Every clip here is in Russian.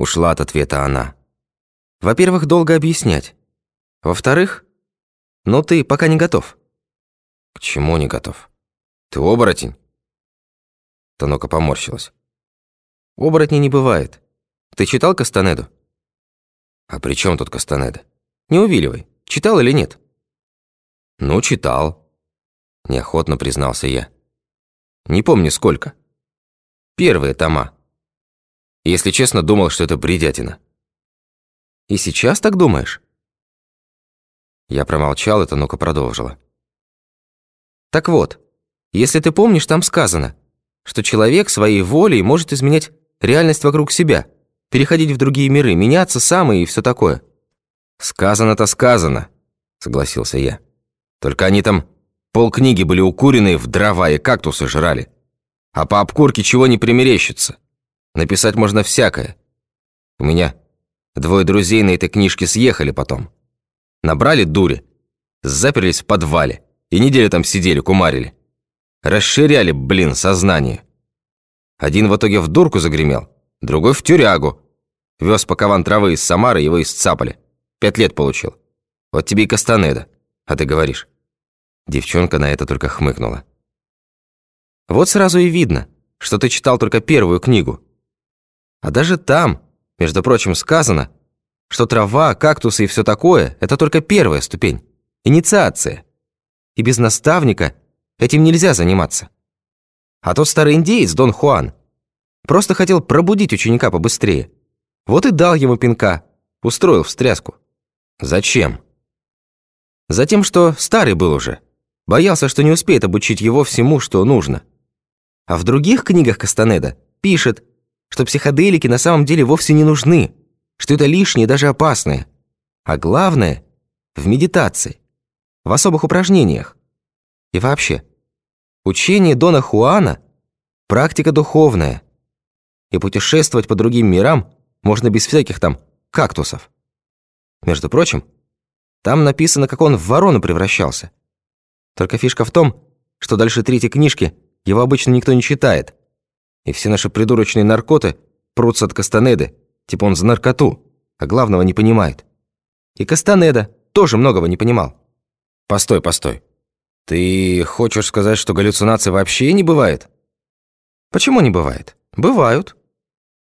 Ушла от ответа она. Во-первых, долго объяснять. Во-вторых, ну ты пока не готов. К чему не готов? Ты оборотень? Танока поморщилась. Оборотней не бывает. Ты читал Кастанеду? А при чем тут Кастанеда? Не увиливай. Читал или нет? Ну, читал. Неохотно признался я. Не помню сколько. Первые тома. Если честно, думал, что это бредятина. И сейчас так думаешь? Я промолчал, это ну-ка продолжила. Так вот, если ты помнишь, там сказано, что человек своей волей может изменять реальность вокруг себя, переходить в другие миры, меняться сам и все такое. Сказано-то сказано, согласился я. Только они там полкниги были укуренные в дрова и кактусы жрали. А по обкурке чего не примерещится. Написать можно всякое. У меня двое друзей на этой книжке съехали потом. Набрали дури, заперлись в подвале и неделю там сидели, кумарили. Расширяли, блин, сознание. Один в итоге в дурку загремел, другой в тюрягу. Вез пакован травы из Самары, его исцапали. Пять лет получил. Вот тебе и Кастанеда, а ты говоришь. Девчонка на это только хмыкнула. Вот сразу и видно, что ты читал только первую книгу. А даже там, между прочим, сказано, что трава, кактусы и все такое – это только первая ступень, инициация. И без наставника этим нельзя заниматься. А тот старый индеец, Дон Хуан, просто хотел пробудить ученика побыстрее. Вот и дал ему пинка, устроил встряску. Зачем? Затем, что старый был уже. Боялся, что не успеет обучить его всему, что нужно. А в других книгах Кастанеда пишет, что психоделики на самом деле вовсе не нужны, что это лишнее даже опасное. А главное – в медитации, в особых упражнениях. И вообще, учение Дона Хуана – практика духовная. И путешествовать по другим мирам можно без всяких там кактусов. Между прочим, там написано, как он в ворону превращался. Только фишка в том, что дальше третьей книжки его обычно никто не читает – и все наши придурочные наркоты прутся от Кастанеды, типа он за наркоту, а главного не понимает. И Кастанеда тоже многого не понимал. Постой, постой. Ты хочешь сказать, что галлюцинаций вообще не бывает? Почему не бывает? Бывают.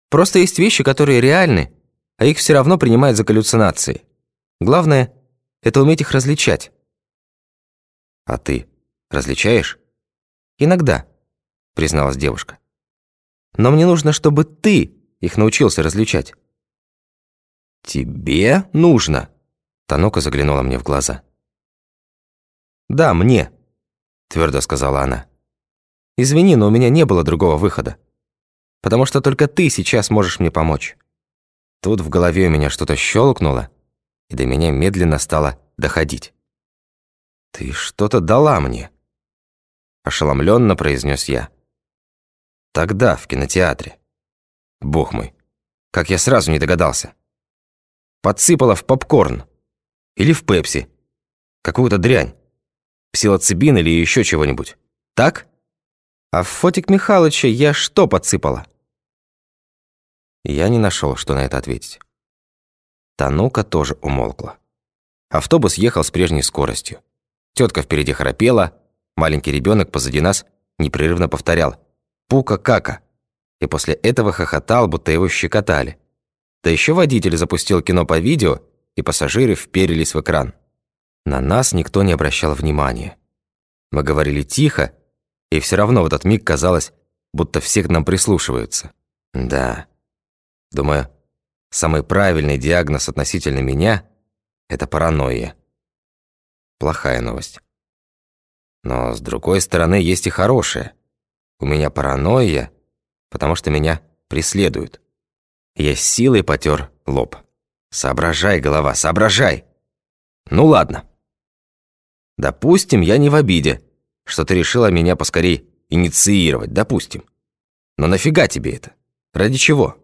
Просто есть вещи, которые реальны, а их все равно принимают за галлюцинации. Главное — это уметь их различать. А ты различаешь? Иногда, призналась девушка. Но мне нужно, чтобы ты их научился различать». «Тебе нужно?» Танока заглянула мне в глаза. «Да, мне», — твердо сказала она. «Извини, но у меня не было другого выхода. Потому что только ты сейчас можешь мне помочь». Тут в голове у меня что-то щелкнуло, и до меня медленно стало доходить. «Ты что-то дала мне», — ошеломленно произнес я. Тогда, в кинотеатре. Бог мой, как я сразу не догадался. Подсыпала в попкорн. Или в пепси. Какую-то дрянь. Псилоцибин или еще чего-нибудь. Так? А в Фотик Михайловича я что подсыпала? Я не нашел, что на это ответить. Танука тоже умолкла. Автобус ехал с прежней скоростью. Тетка впереди храпела, маленький ребенок позади нас непрерывно повторял Пука-кака. И после этого хохотал, будто его щекотали. Да еще водитель запустил кино по видео, и пассажиры вперились в экран. На нас никто не обращал внимания. Мы говорили тихо, и все равно в этот миг казалось, будто все к нам прислушиваются. Да. Думаю, самый правильный диагноз относительно меня – это паранойя. Плохая новость. Но, с другой стороны, есть и хорошая – у меня паранойя, потому что меня преследуют. Я с силой потер лоб. Соображай, голова, соображай. Ну ладно. Допустим, я не в обиде, что ты решила меня поскорей инициировать, допустим. Но нафига тебе это? Ради чего?